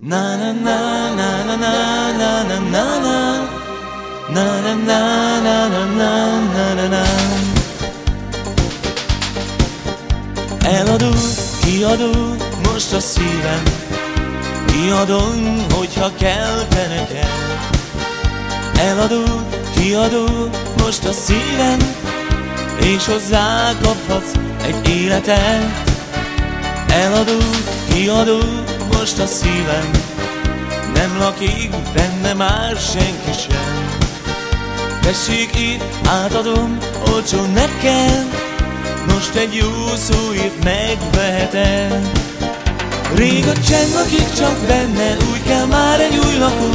Na na Eladó, kiadó, most a szívem Kiadom, hogyha kell te nekem Eladó, kiadó, most a szívem És hozzá kaphatsz egy életet Eladó, most a szívem. Nem lakik benne már senki sem. Tessék itt, átadom, olcsó nekem. Most egy jó szóért megvehetem. Rég a csend lakik csak benne, úgy kell már egy új lakó.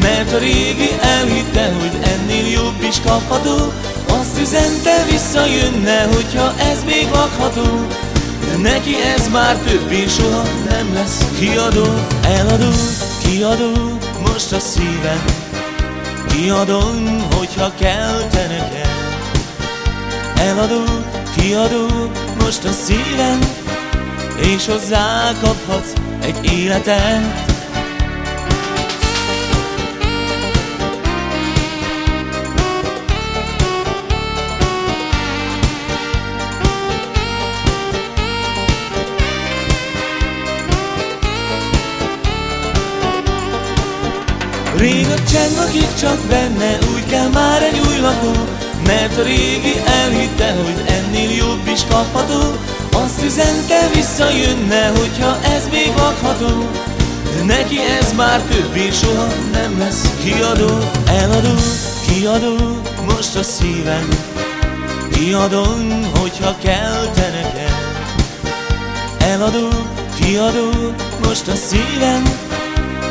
Mert a régi elhitte, hogy ennél jobb is kapható. Azt üzente visszajönne, hogyha ez még lakható neki ez már többé soha nem lesz. Kiadó, eladó, kiadó Most a szívem. Kiadom, hogyha kell te nekem. Eladó, kiadó Most a szívem. És hozzá kaphatsz egy életet Rég a csend lakik csak benne, úgy kell már egy új lakó Mert a régi elhitte, hogy ennél jobb is kapható. Azt üzente visszajönne, hogyha ez még lakható. De neki ez már többé soha nem lesz Kiadó, eladó, kiadó, most a szívem. Kiadom, hogyha kell te nekem Eladó, kiadó, most a szívem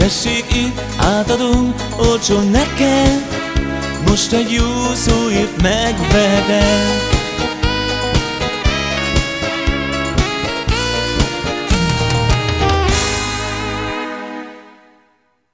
Tessék itt, átadom, olcsó nekem Most egy jó szóért megvehetem